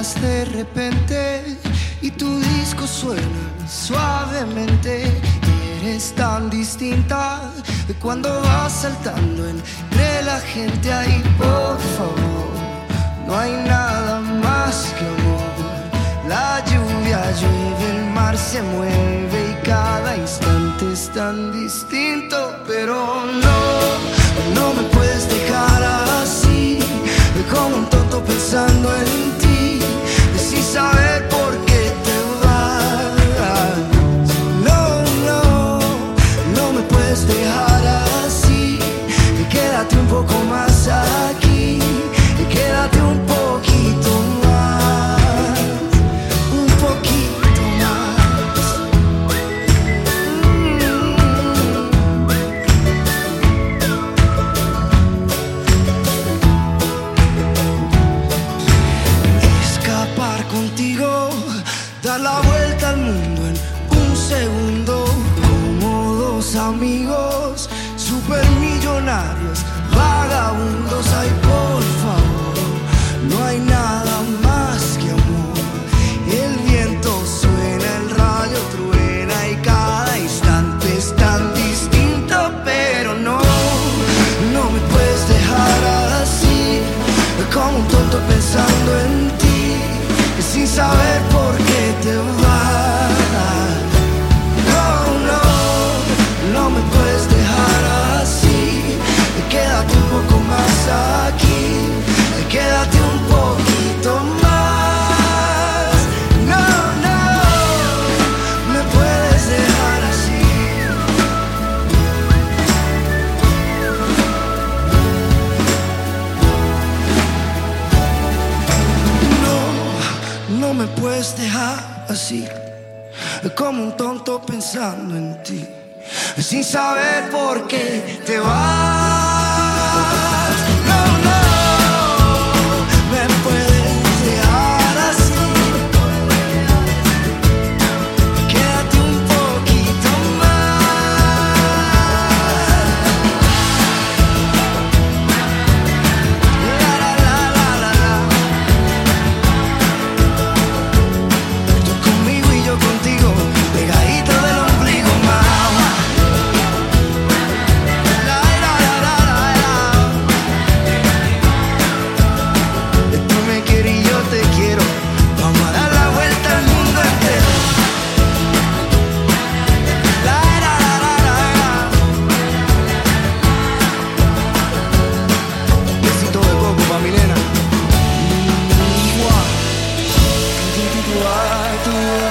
de repente y tu disco suena suavemente. Eres tan distinta de cuando vas saltando entre la gente ahí, por favor. No hay nada más que amor. La lluvia llueve, el mar se mueve y cada instante es tan distinto, pero no, no me puedes amigos, supermillonarios, vagabundos, ay por favor, no hay nada más que amor. El viento suena, el rayo truena y cada instante es tan distinto, pero no, no me puedes dejar así, como un puedes así, como un tonto pensando en ti, sin saber por qué te vas. the